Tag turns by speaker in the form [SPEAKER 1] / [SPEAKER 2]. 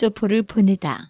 [SPEAKER 1] 쇼포를 보내다.